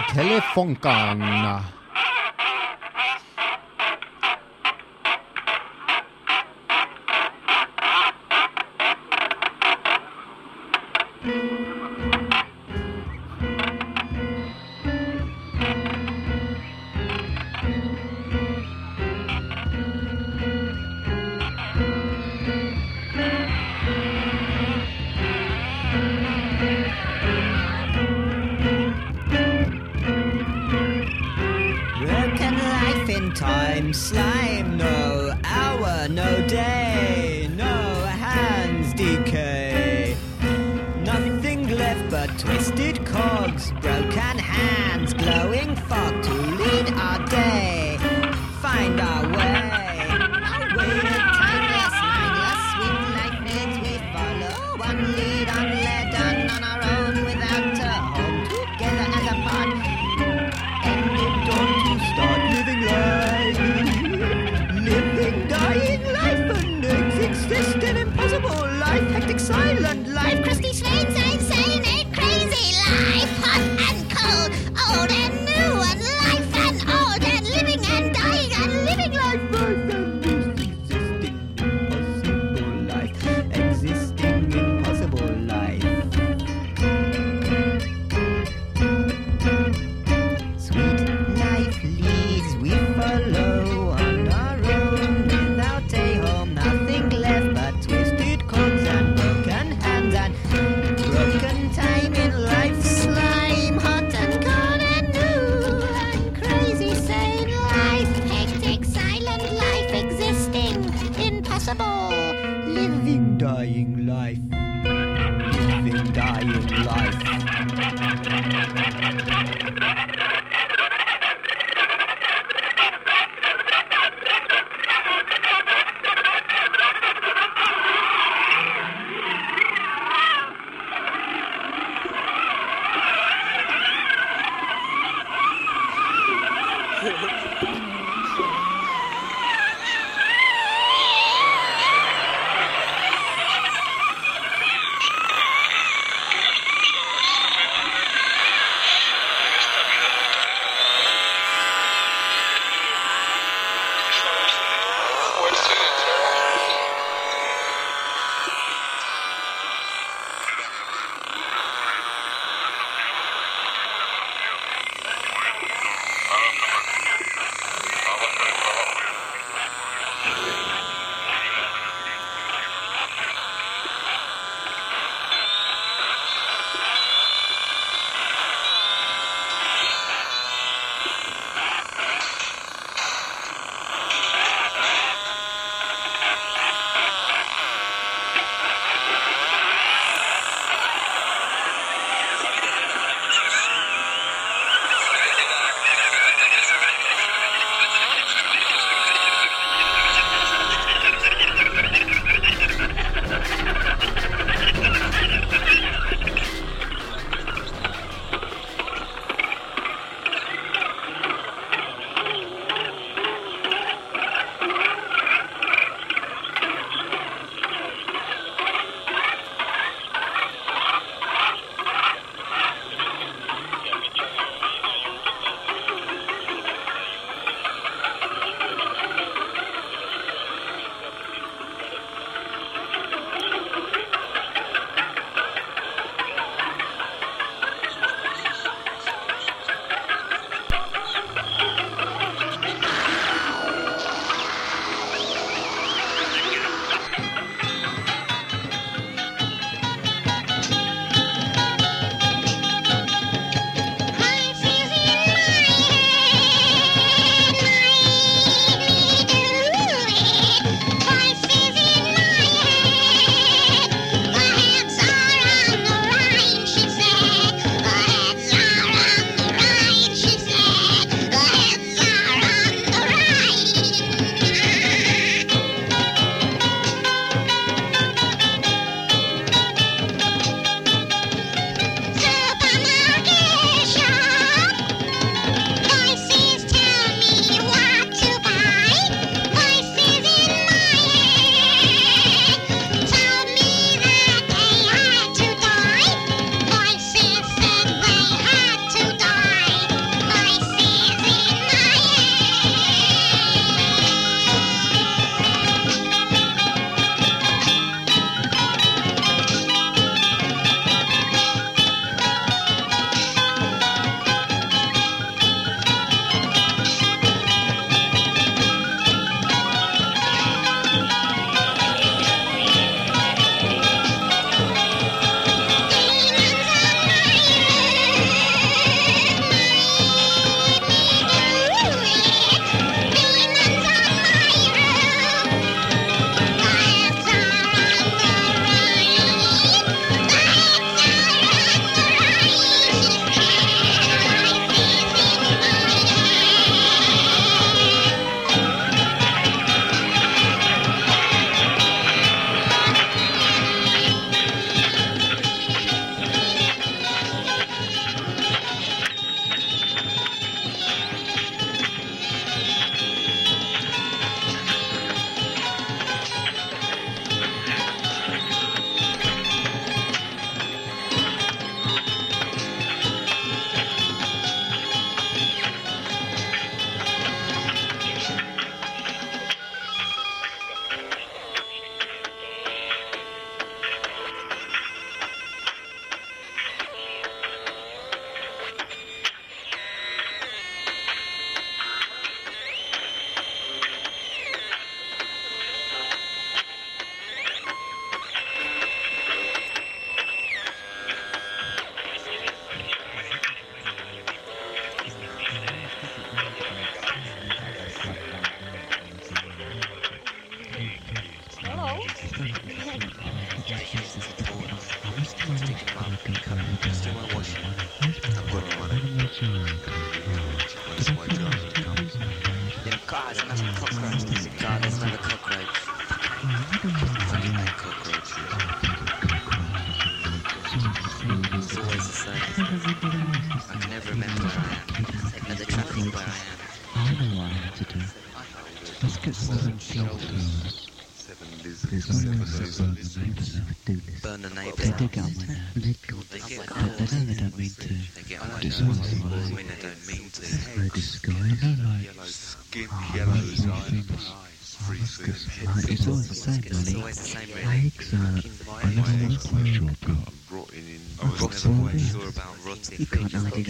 telephone。No day, no hands decay. Nothing left but twisted cogs, broken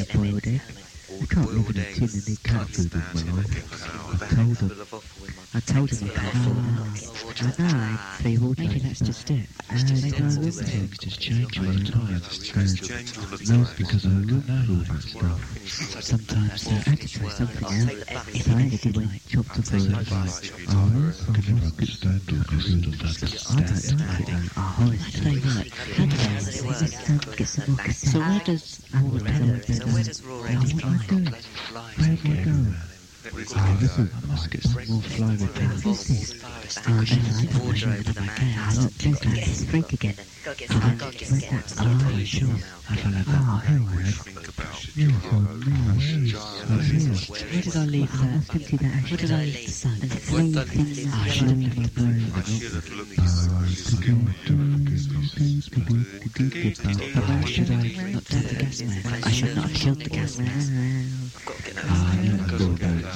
graduated I can't live in a tin and it can't food as well. I told them. I told them you can't. I know. They all Maybe that's just it. And they know things just change all the time. No, it's because I don't know all that stuff. Sometimes they're acting for something else. If I ever did like chopped up all the advice, I could never I all this stuff. I don't like that. I don't like that. So where does all the penalty? Let it fly. Where do I go? Ah, listen, Marcus will fly with them. Ah, I. I look just like again. Ah. Ah. I Where did I leave that? Where did I leave should. Ah, should I have knocked the gas man? I should not have killed the gas man. Ah, I'm.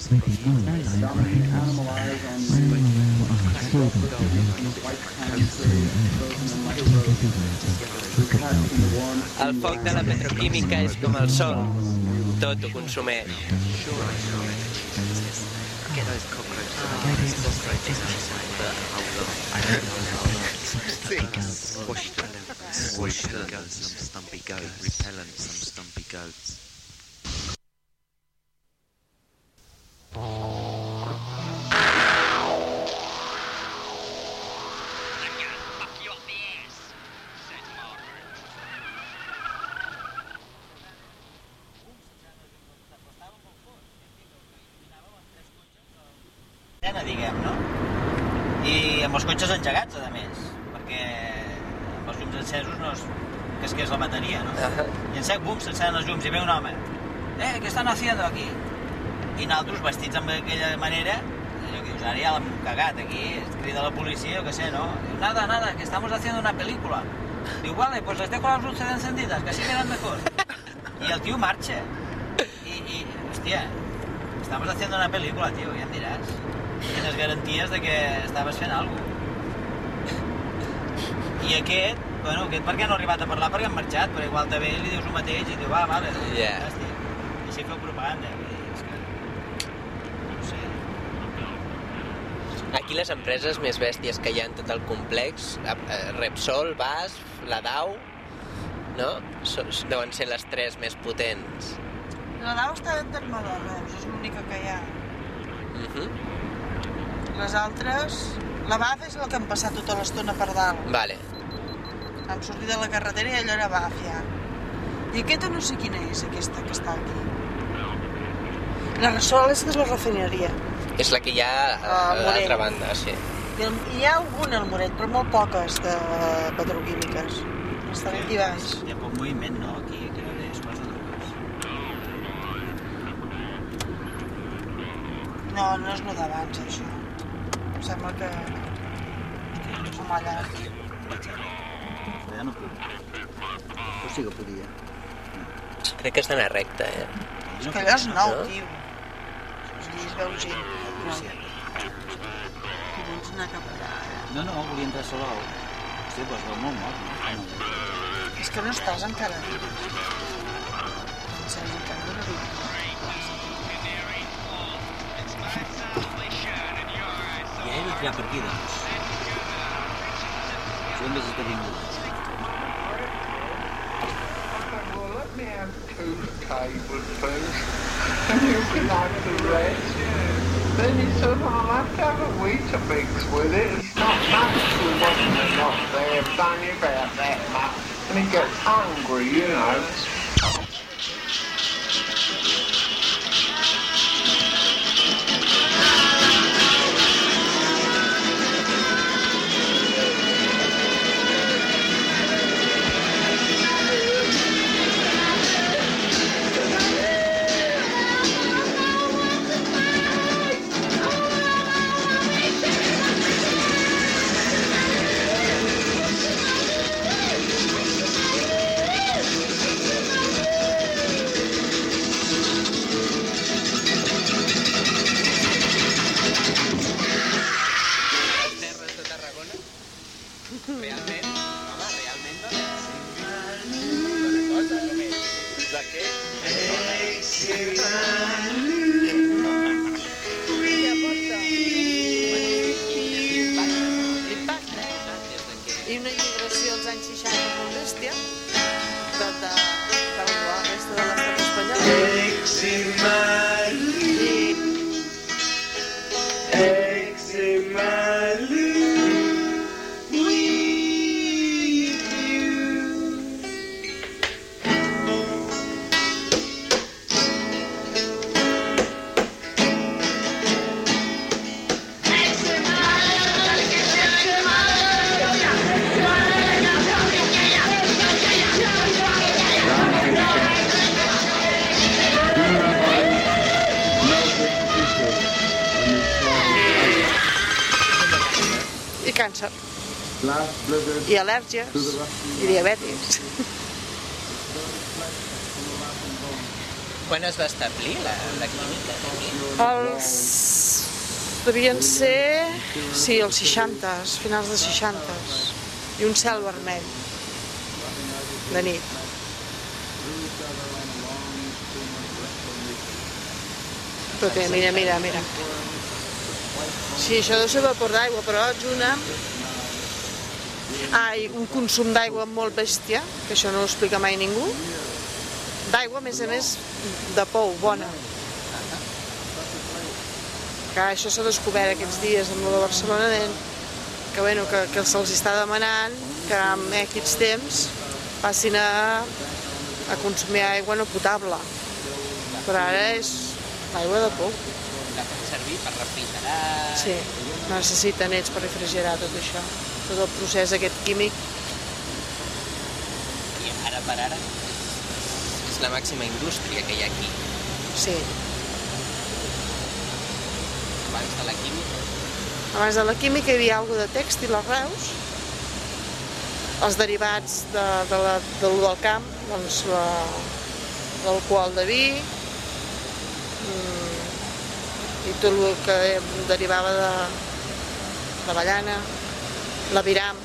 no, I Well, well, well, I still don't believe Just to, uh, to make everywhere to look at out there. El foc de la petroquímica és com el sol, tot ho consumeix. Get on. Them. Squash them. Some stumpy goat. Repellent some stumpy goats. Diguem, no? I amb els cotxes engegats, a més, perquè amb els llums encesos no és... que que és la bateria, no? I en sec, bum, s'encenen els llums i ve un home. Eh, què estan haciendo aquí? I nosaltres, vestits amb aquella manera, allò que dius, ara ja l'hem cagat aquí, es crida la policia o què sé, no? Diu, nada, nada, que estamos haciendo una película. Diu, vale, pues les dejo las luces encendidas, que así verán mejor. I el tio marxa. I, i hòstia, estamos haciendo una película, tío, ja em diràs. Tienes garanties de que estaves fent alguna. I aquest, bueno, aquest perquè no ha arribat a parlar perquè han marxat, però igual també li dius el mateix i diu, va, vale, Ja. fantàstic. I així feu propaganda. Vull dir, és que... No sé. Aquí les empreses més bèsties que hi ha en tot el complex, eh, eh, Repsol, BASF, la DAO, no? Deuen ser les tres més potents. La nau està en Termodó, Reus, és l'única que hi ha. Uh -huh. Les altres... La BAF és la que han passat tota l'estona per dalt. Vale. Vam sortir de la carretera i allò era BAF, ja. I aquesta no sé quina és, aquesta que està aquí. La Resol és que és la refineria. És la que hi ha a, A a l'altra banda, sí. I el- hi ha alguna al Morell, però molt poques de petroquímiques. Estan aquí baix. Hi ha poc moviment, no? Aquí, que és cosa de. No, no és el d'abans, això. Em sembla que... Som allà. Ja no puc. O sí que podia. Crec que està anar recta, eh? És que allò és nou, No? tio. Allí es veu gent. No. I tens anar cap allà. ara. No, no, volia entrar a Salou. Sí, però es veu molt mort, no? És que no estàs encara. Saps encara no dins. Ja he dit Ja, per aquí, doncs. Jo hem vist vingut. Well, me have two. And you'll be like the rest. Then he said, oh, I'll have to have a Weetabix with it. It's not natural, wasn't it? Not there. It's about that much. And he gets hungry, you know. Al·lèrgies. I diabetis. Quan es va establir la, la química? aquí? Els... devien ser... sí, els 60, finals dels 60. I un cel vermell. De nit. Però té, mira, mira, mira. Sí, això deu ser vapor d'aigua, però és una... Ah, i un consum d'aigua molt bèstia, que això no ho explica mai ningú. D'aigua, a més a més, de pou, bona. Que això s'ha descobert aquests dies amb la de Barcelona, que, bueno, que, que se'ls està demanant que en aquests temps passin a, a consumir aigua no potable. Però ara és aigua de pou. La fan servir per refrigerar... Sí, necessita nets per refrigerar tot això. Tot el procés aquest químic. I ara per ara és, la màxima indústria que hi ha aquí. Sí. Abans de la química. Abans de la química hi havia alguna de tèxtil a Reus, els derivats de, de la, de lo del camp, doncs la, l'alcohol de vi, mm, i tot el que derivava de, de l'avellana, l'aviram,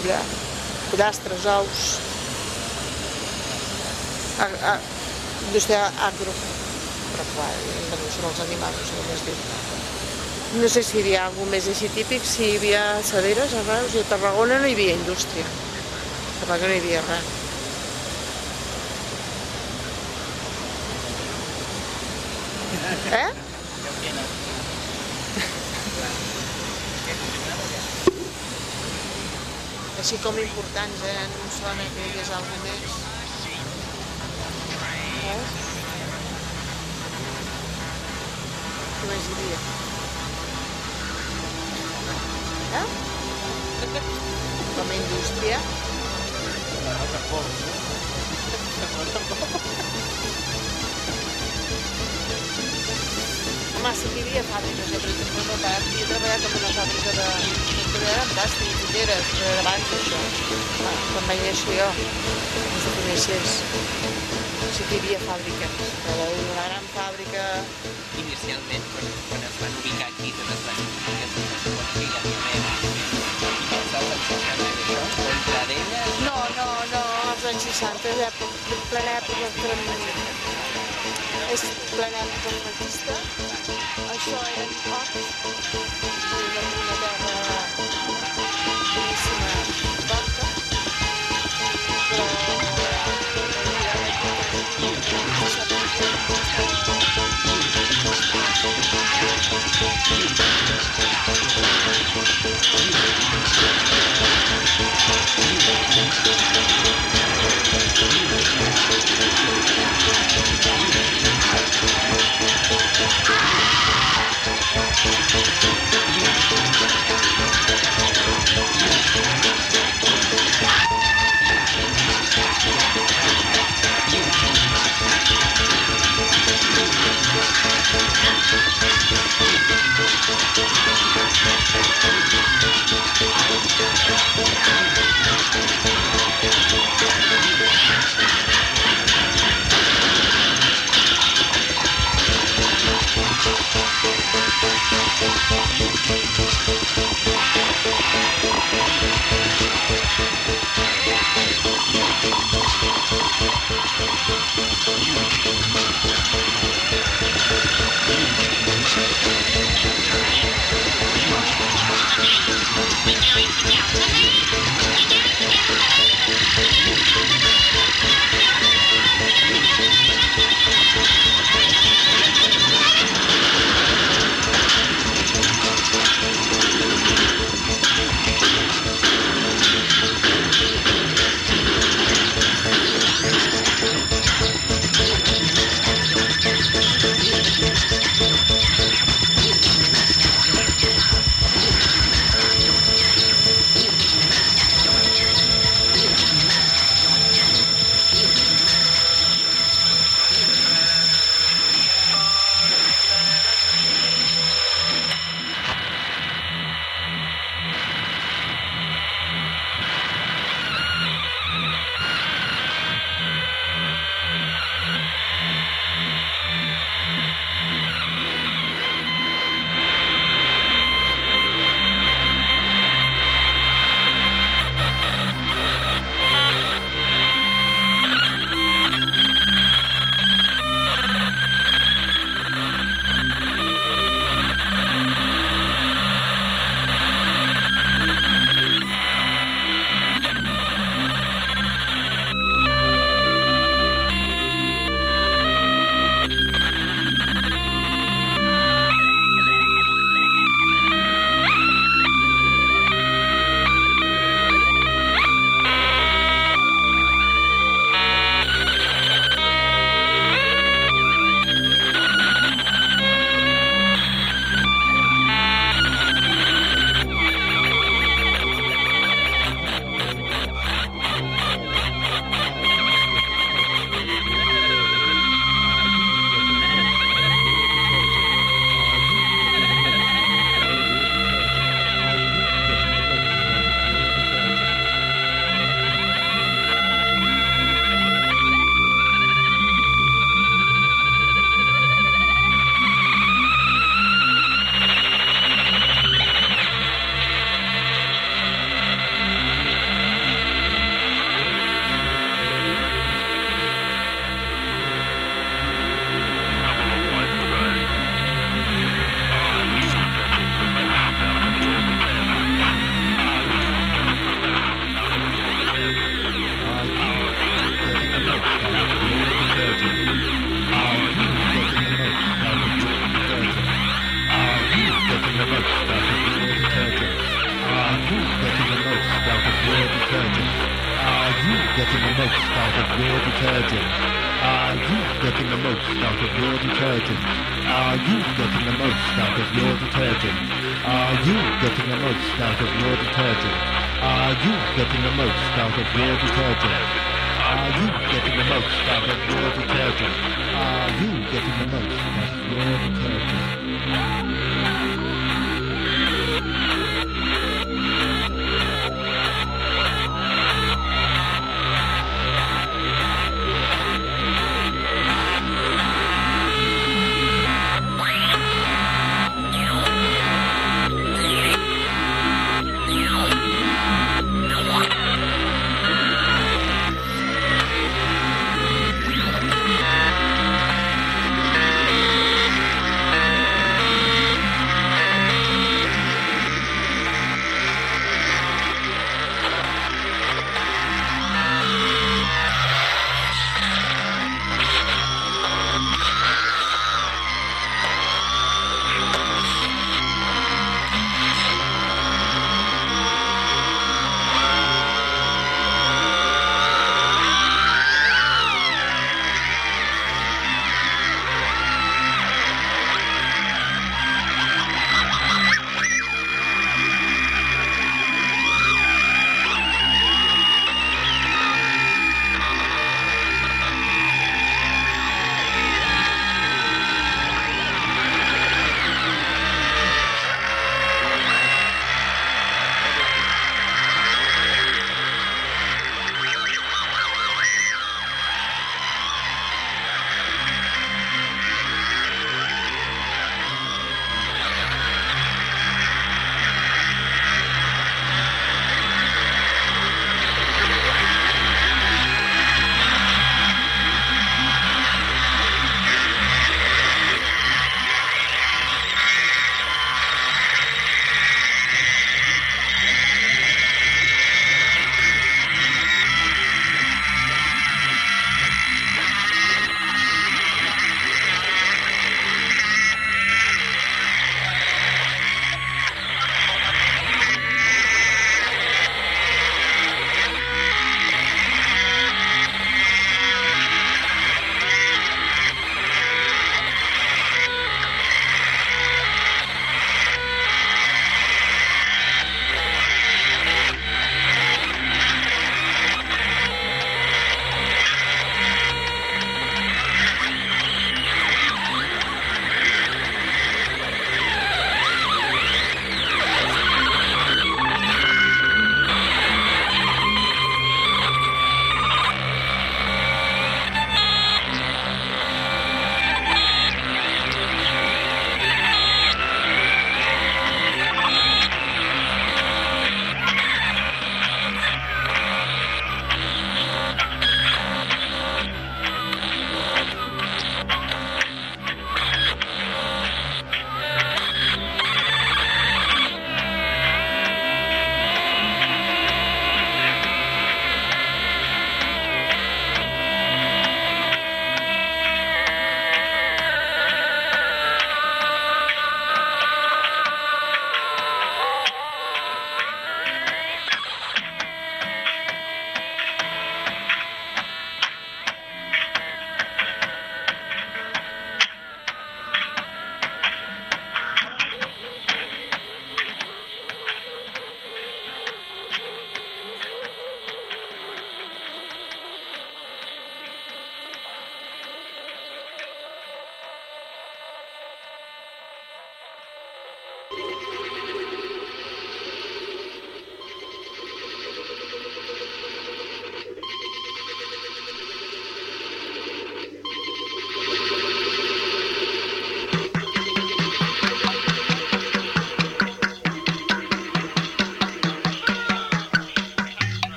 polla- pollastres, ous, a, a, indústria agro, però clar, bueno, són els animals, no sé com es diu. No sé si hi havia alguna més així típic, si hi havia saderes a Reus i a Tarragona no hi havia indústria. A Tarragona no hi havia res. Eh? Així com importants, eh? No em sona que hi hagués alguna més. Eh? Què més hi havia? Eh? Com a indústria. Home, sí que hi havia fàbriques, jo per exemple, no tant. Havia treballat en una fàbrica de... de eren plàstic, ulleres, però era abans d'això. Quan vaig néixer jo, abans que néixers. Sí que hi havia fàbriques, però una gran fàbrica... Inicialment, quan, quan es van ubicar aquí, quan es van ubicar que hi havia més. I pensava en 60 d'això, contra d'elles... No, no, no, als anys 60, és època, plena època és plenament conquista. Això eren Ocs,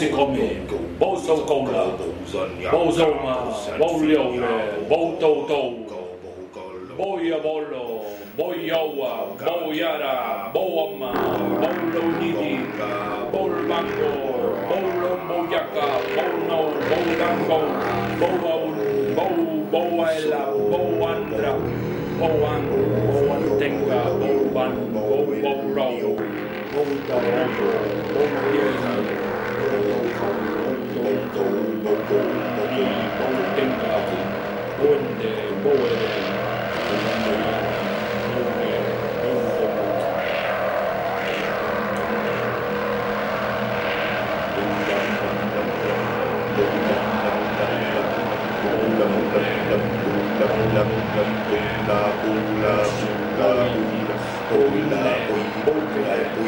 食過咩？冇收工啦，冇收嘛，冇料咩，冇到到，冇嘢冇咯，冇有啊，冇呀啦，冇啊嘛，冇路呢啲，冇辦過，冇路冇一個，冇路冇單個，冇冇冇冇愛啦，冇安啦，冇安冇安定啊，冇辦冇冇路，冇到。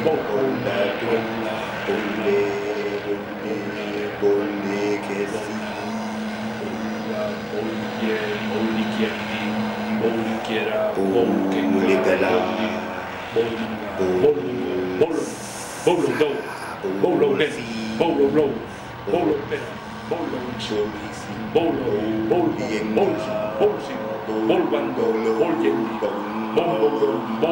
bocola, tola, tole, tole, tole, que sí. Bolye, bolikyetti, bolikera, bolke, bolikala, bol, bol, bol, bol, bolo, nesi, bolo, bolo, bolo, pera, bolo, cholisi, bolo, bolo, bolsi, bolsi, bolvando, bolyetti, bol, bol, bol,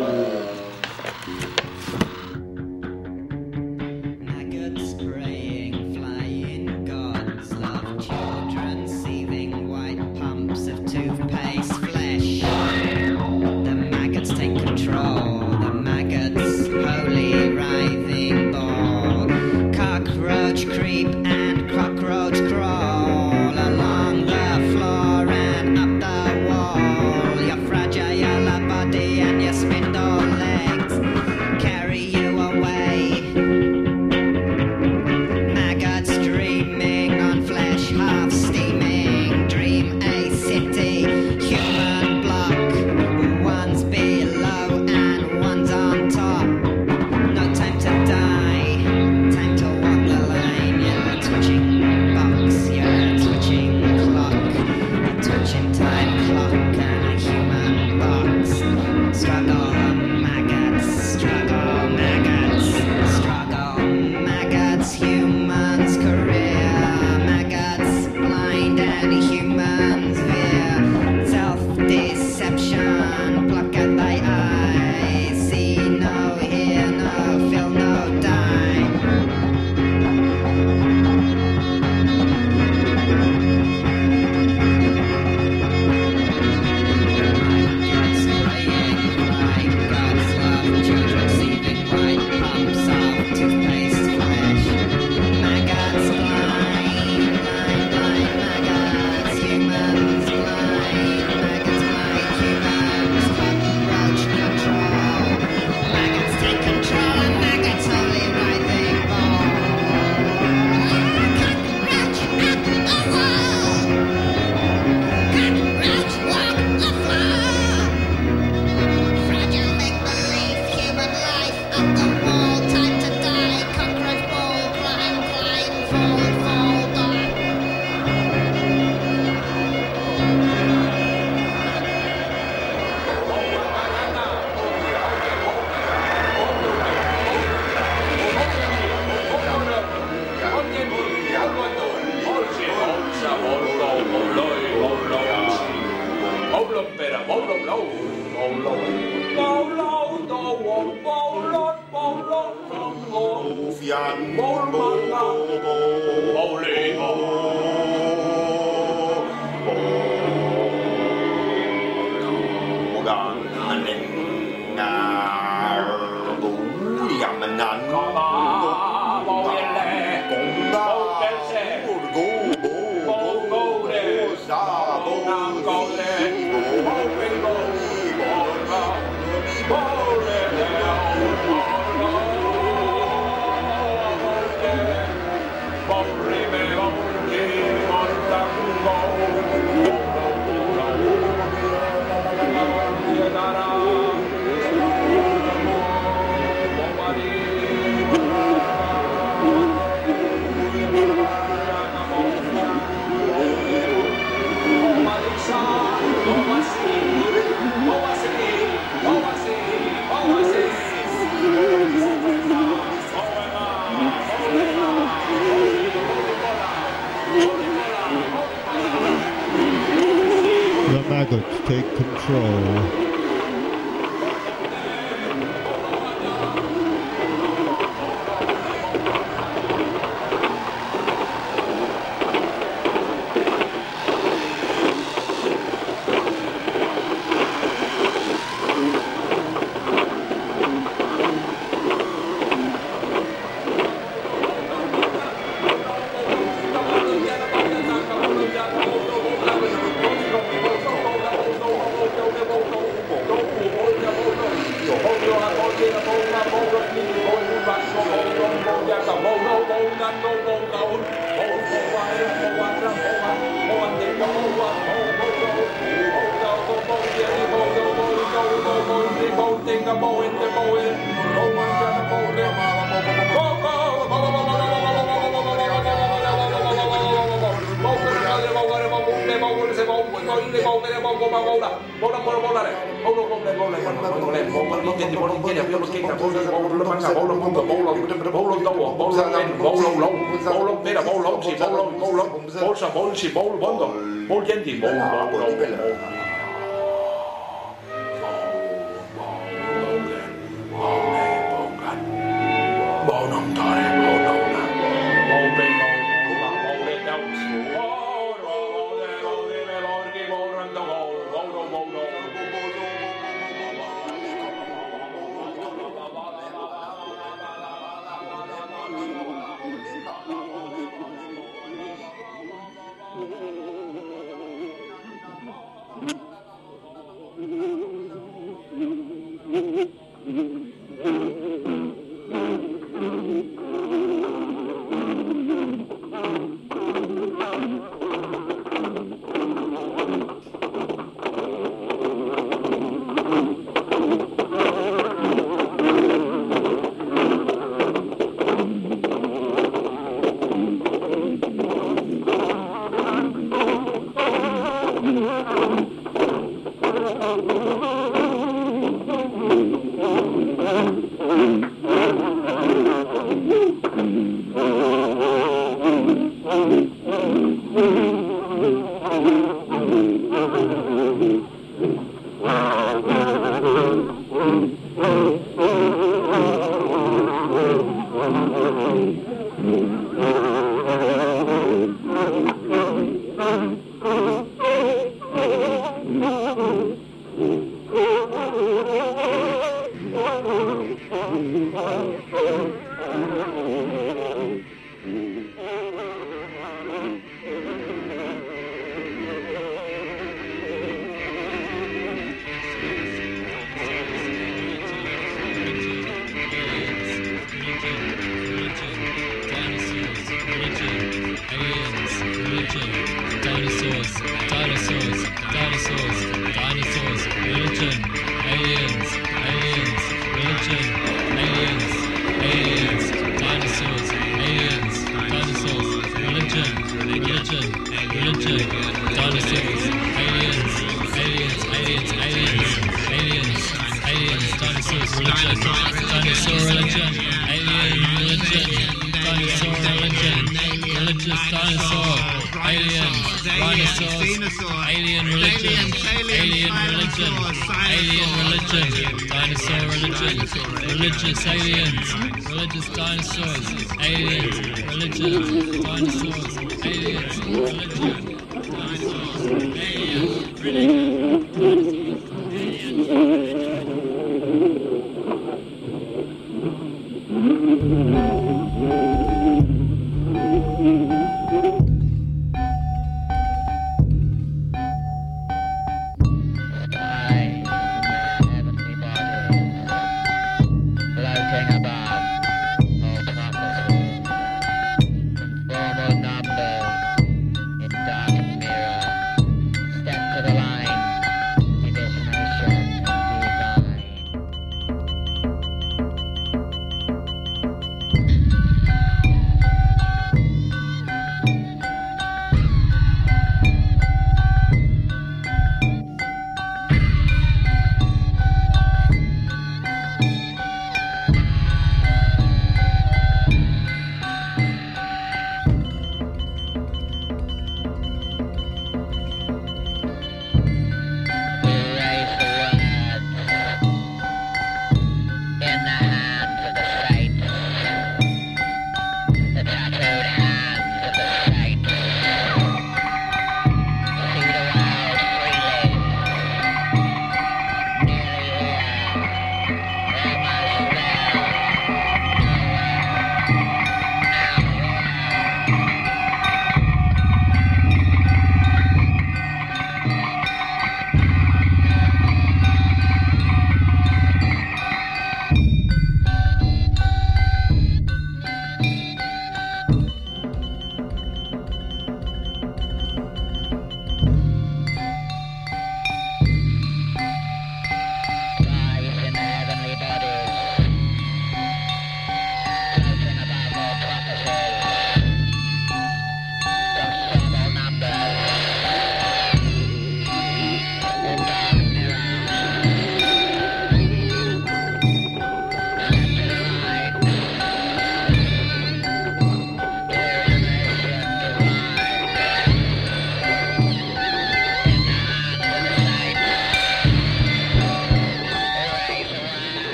Madrid. Oh, my God.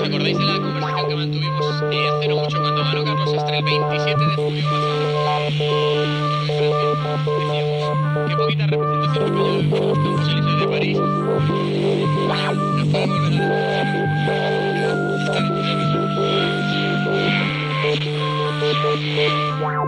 ¿Os acordáis de la conversación que mantuvimos eh, hace no mucho cuando ganó Carlos Astre el 27 de julio pasado? Decíamos, qué poquita representación española en los Campos Elíseos de París. Nos podemos ver a Thank you.